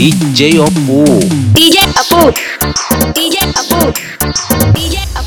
DJ Oppo DJ Apu. DJ Apu. DJ Apu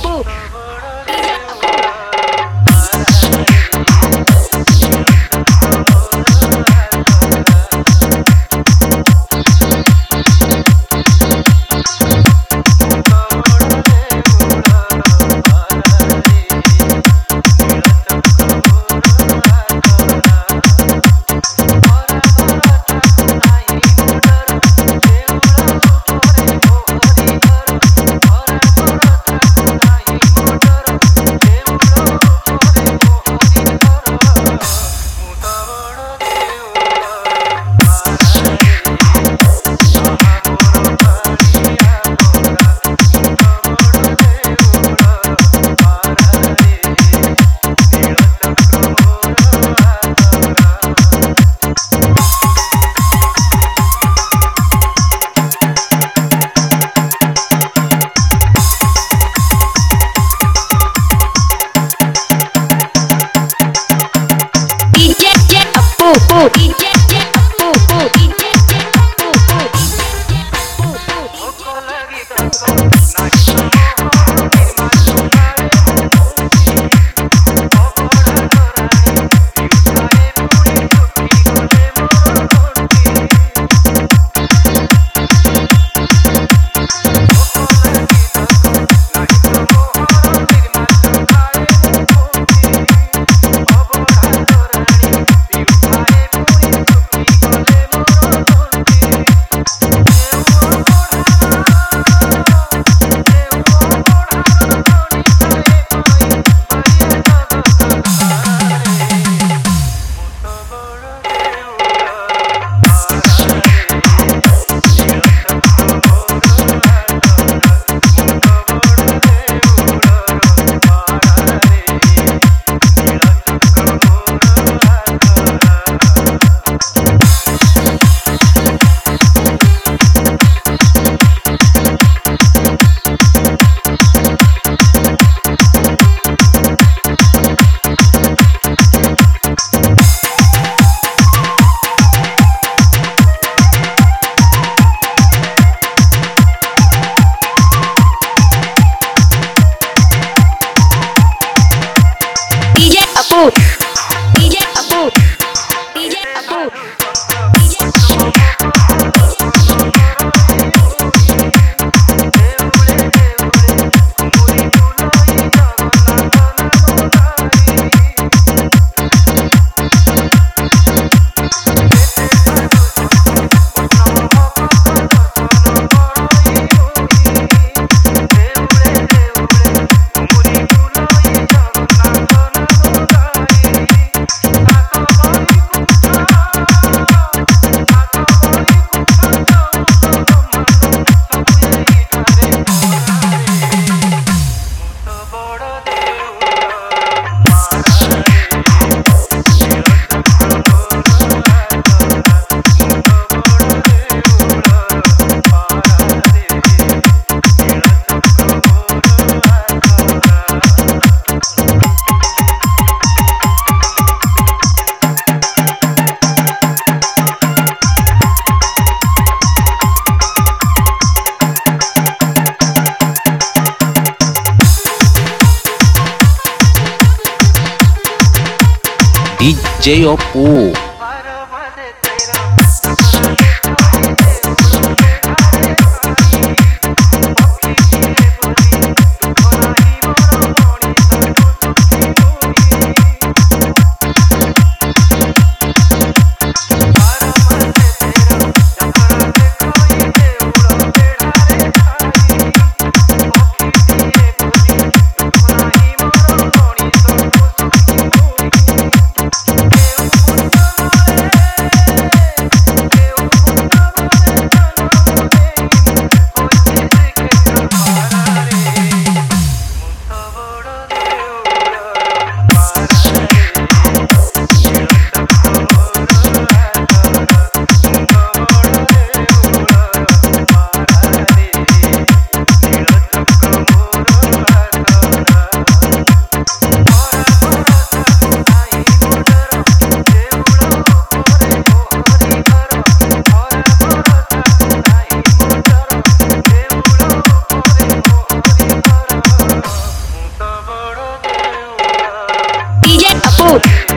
Oh! J.O.P. Youth.